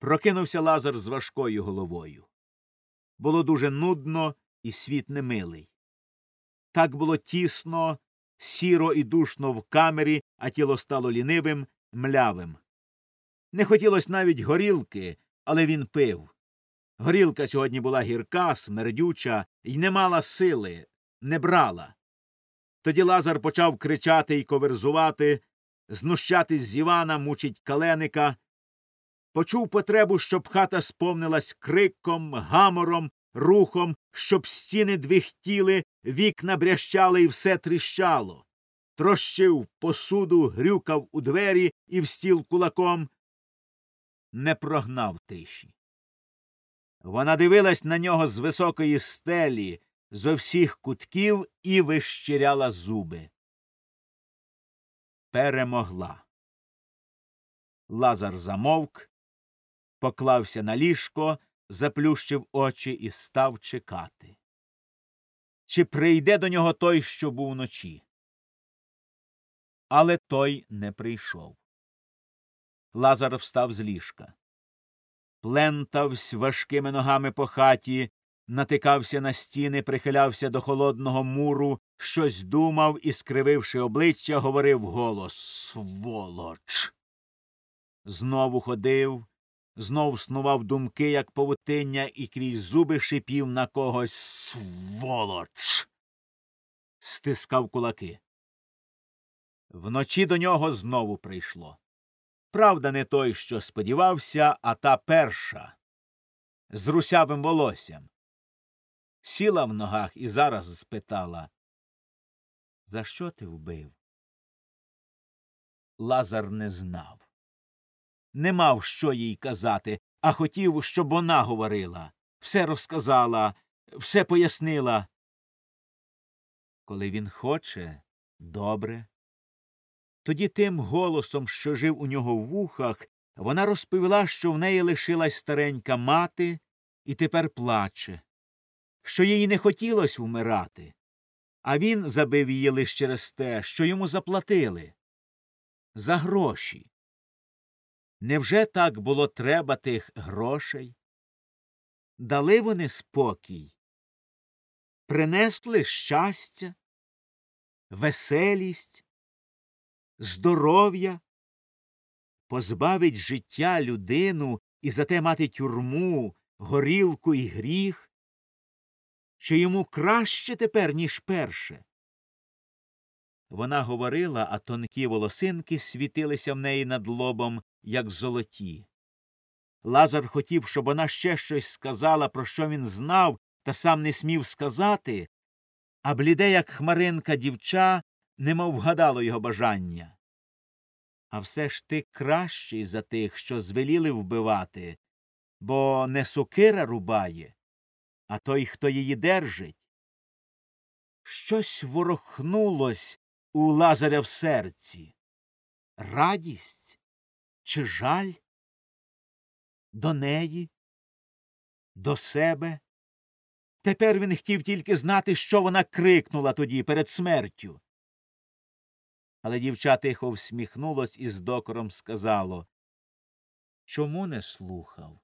Прокинувся Лазар з важкою головою. Було дуже нудно і світ немилий. Так було тісно, сіро і душно в камері, а тіло стало лінивим, млявим. Не хотілося навіть горілки, але він пив. Горілка сьогодні була гірка, смердюча і не мала сили, не брала. Тоді Лазар почав кричати і коверзувати, знущатись з Івана, мучить каленика. Почув потребу, щоб хата сповнилась криком, гамором, рухом, щоб стіни двихтіли, вікна брящали і все тріщало. Трощив посуду, грюкав у двері і в стіл кулаком. Не прогнав тиші. Вона дивилась на нього з високої стелі, зо всіх кутків і вищиряла зуби. Перемогла. Лазар замовк, поклався на ліжко, заплющив очі і став чекати. Чи прийде до нього той, що був вночі? Але той не прийшов. Лазар встав з ліжка. Плентавсь важкими ногами по хаті, натикався на стіни, прихилявся до холодного муру, щось думав і, скрививши обличчя, говорив голос Сволоч. Знову ходив, знов снував думки, як павутиння, і крізь зуби шипів на когось Сволоч. Стискав кулаки. Вночі до нього знову прийшло. Правда, не той, що сподівався, а та перша з русявим волоссям. Сіла в ногах і зараз спитала За що ти вбив? Лазар не знав. Не мав що їй казати, а хотів, щоб вона говорила, все розказала, все пояснила. Коли він хоче, добре. Тоді тим голосом, що жив у нього в вухах, вона розповіла, що в неї лишилась старенька мати і тепер плаче, що їй не хотілося вмирати, а він забив її лише через те, що йому заплатили. За гроші. Невже так було треба тих грошей? Дали вони спокій, принесли щастя, веселість? Здоров'я, позбавить життя людину і зате мати тюрму, горілку і гріх, що йому краще тепер, ніж перше. Вона говорила, а тонкі волосинки світилися в неї над лобом, як золоті. Лазар хотів, щоб вона ще щось сказала, про що він знав, та сам не смів сказати, а бліде, як хмаринка дівча, немов вгадало його бажання. А все ж ти кращий за тих, що звеліли вбивати, бо не сокира рубає, а той, хто її держить. Щось ворохнулось у Лазаря в серці. Радість чи жаль? До неї, до себе. Тепер він хотів тільки знати, що вона крикнула тоді перед смертю. Але дівча тихо всміхнулось і з докором сказало Чому не слухав?